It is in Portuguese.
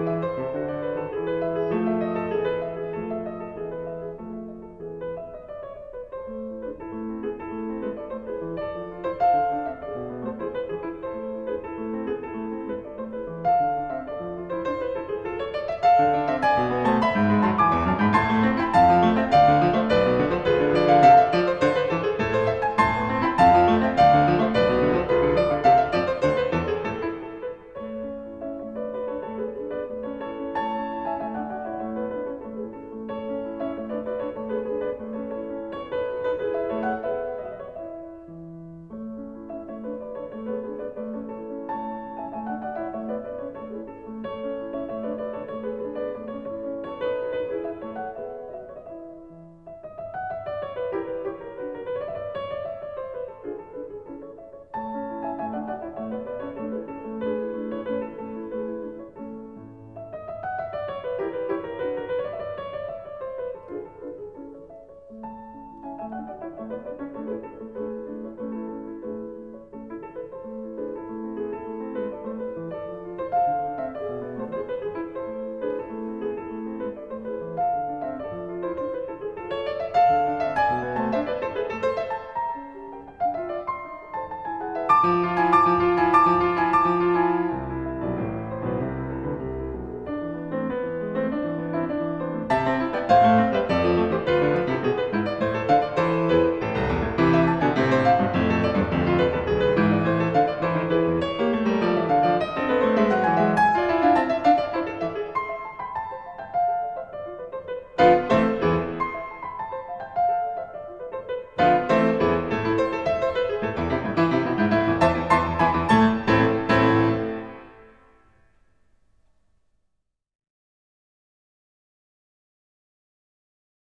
Música